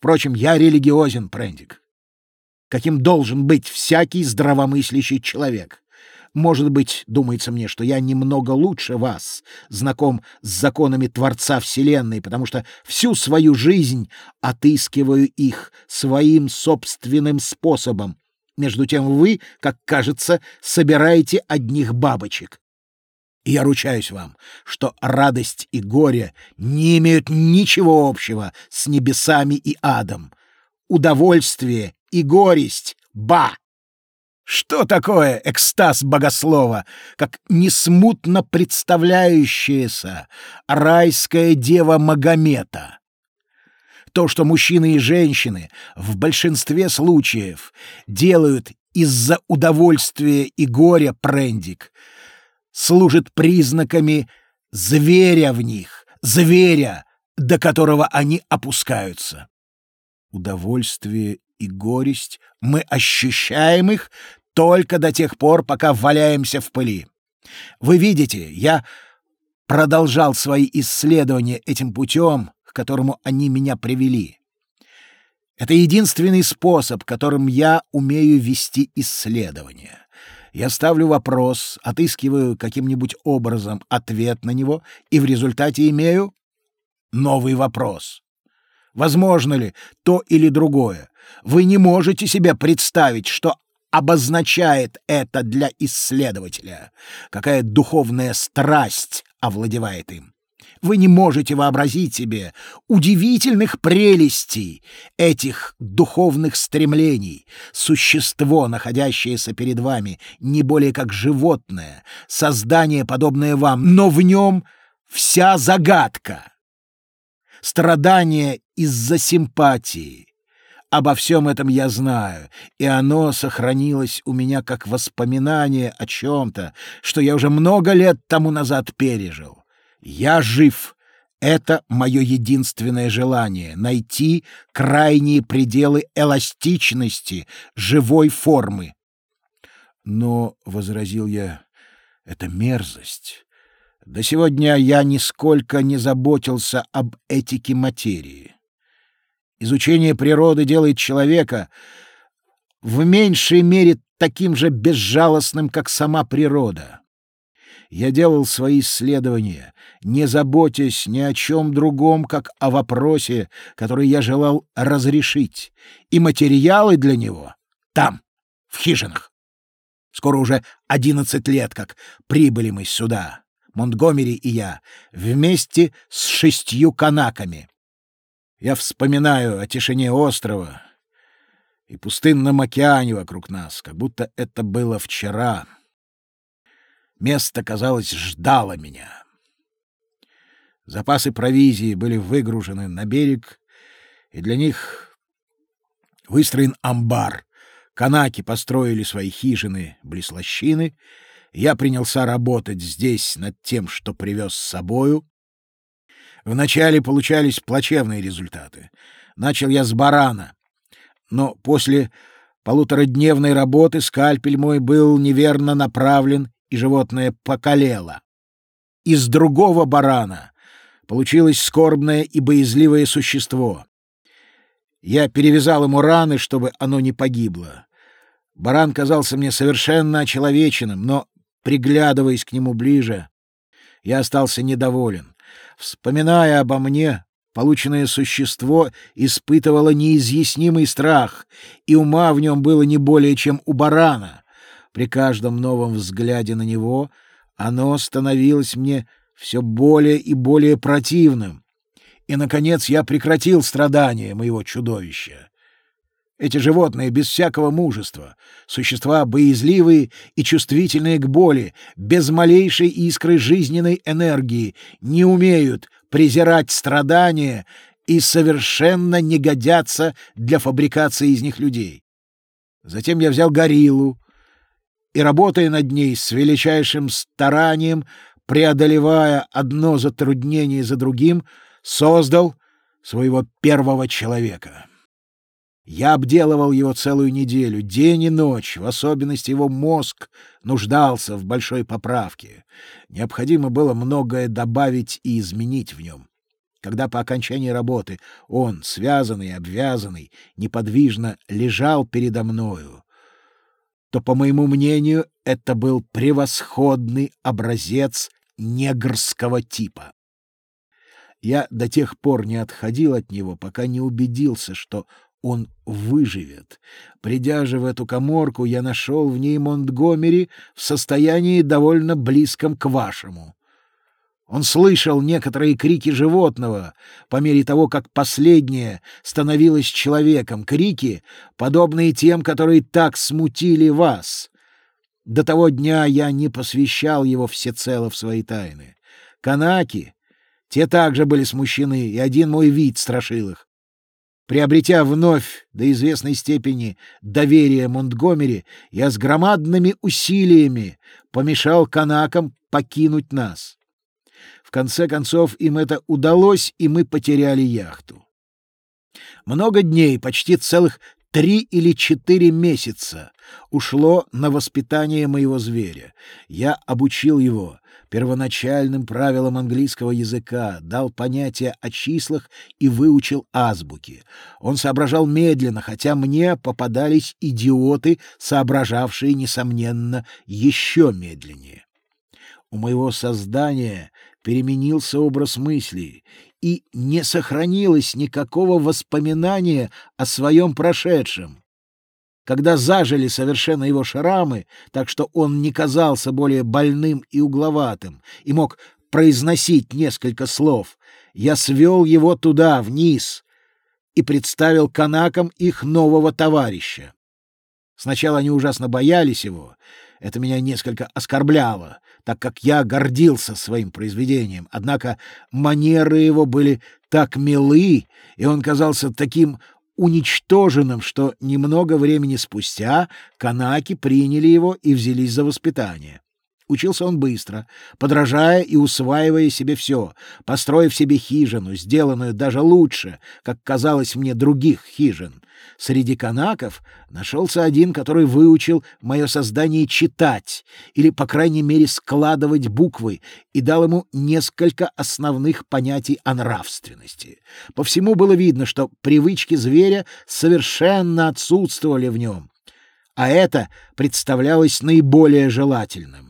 Впрочем, я религиозен, Прендик, каким должен быть всякий здравомыслящий человек. Может быть, думается мне, что я немного лучше вас знаком с законами Творца Вселенной, потому что всю свою жизнь отыскиваю их своим собственным способом. Между тем вы, как кажется, собираете одних бабочек. И я ручаюсь вам, что радость и горе не имеют ничего общего с небесами и адом. Удовольствие и горесть — ба! Что такое экстаз богослова, как несмутно представляющаяся райская дева Магомета? То, что мужчины и женщины в большинстве случаев делают из-за удовольствия и горя прендик, служит признаками зверя в них, зверя, до которого они опускаются. Удовольствие и горесть мы ощущаем их только до тех пор, пока валяемся в пыли. Вы видите, я продолжал свои исследования этим путем, к которому они меня привели. Это единственный способ, которым я умею вести исследования. Я ставлю вопрос, отыскиваю каким-нибудь образом ответ на него и в результате имею новый вопрос. Возможно ли то или другое? Вы не можете себе представить, что обозначает это для исследователя, какая духовная страсть овладевает им. Вы не можете вообразить себе удивительных прелестей этих духовных стремлений. Существо, находящееся перед вами, не более как животное, создание, подобное вам, но в нем вся загадка. Страдание из-за симпатии, Обо всем этом я знаю, и оно сохранилось у меня как воспоминание о чем-то, что я уже много лет тому назад пережил. Я жив. Это мое единственное желание — найти крайние пределы эластичности живой формы. Но, — возразил я, — это мерзость. До сегодня я нисколько не заботился об этике материи. Изучение природы делает человека в меньшей мере таким же безжалостным, как сама природа. Я делал свои исследования, не заботясь ни о чем другом, как о вопросе, который я желал разрешить, и материалы для него там, в хижинах. Скоро уже одиннадцать лет, как прибыли мы сюда, Монтгомери и я, вместе с шестью канаками. Я вспоминаю о тишине острова и пустынном океане вокруг нас, как будто это было вчера. Место, казалось, ждало меня. Запасы провизии были выгружены на берег, и для них выстроен амбар. Канаки построили свои хижины близ лощины. Я принялся работать здесь над тем, что привез с собою, Вначале получались плачевные результаты. Начал я с барана, но после полуторадневной работы скальпель мой был неверно направлен, и животное покалело. Из другого барана получилось скорбное и боязливое существо. Я перевязал ему раны, чтобы оно не погибло. Баран казался мне совершенно очеловеченным, но, приглядываясь к нему ближе, я остался недоволен. Вспоминая обо мне, полученное существо испытывало неизъяснимый страх, и ума в нем было не более, чем у барана. При каждом новом взгляде на него оно становилось мне все более и более противным. И, наконец, я прекратил страдания моего чудовища. Эти животные без всякого мужества, существа боязливые и чувствительные к боли, без малейшей искры жизненной энергии, не умеют презирать страдания и совершенно не годятся для фабрикации из них людей. Затем я взял гориллу и, работая над ней с величайшим старанием, преодолевая одно затруднение за другим, создал своего первого человека. Я обделывал его целую неделю, день и ночь, в особенности его мозг нуждался в большой поправке. Необходимо было многое добавить и изменить в нем. Когда по окончании работы он, связанный и обвязанный, неподвижно лежал передо мною, то, по моему мнению, это был превосходный образец негрского типа. Я до тех пор не отходил от него, пока не убедился, что он выживет. Придя же в эту коморку, я нашел в ней Монтгомери в состоянии довольно близком к вашему. Он слышал некоторые крики животного по мере того, как последнее становилось человеком, крики, подобные тем, которые так смутили вас. До того дня я не посвящал его всецело в свои тайны. Канаки, те также были смущены, и один мой вид страшил их. Приобретя вновь до известной степени доверие Монтгомери, я с громадными усилиями помешал канакам покинуть нас. В конце концов, им это удалось, и мы потеряли яхту. Много дней, почти целых три или четыре месяца ушло на воспитание моего зверя. Я обучил его первоначальным правилам английского языка, дал понятия о числах и выучил азбуки. Он соображал медленно, хотя мне попадались идиоты, соображавшие, несомненно, еще медленнее. У моего создания переменился образ мысли, и не сохранилось никакого воспоминания о своем прошедшем. Когда зажили совершенно его шрамы, так что он не казался более больным и угловатым и мог произносить несколько слов, я свел его туда, вниз, и представил канакам их нового товарища. Сначала они ужасно боялись его, это меня несколько оскорбляло, так как я гордился своим произведением. Однако манеры его были так милы, и он казался таким уничтоженным, что немного времени спустя канаки приняли его и взялись за воспитание. Учился он быстро, подражая и усваивая себе все, построив себе хижину, сделанную даже лучше, как казалось мне, других хижин. Среди канаков нашелся один, который выучил мое создание читать или, по крайней мере, складывать буквы и дал ему несколько основных понятий о нравственности. По всему было видно, что привычки зверя совершенно отсутствовали в нем, а это представлялось наиболее желательным.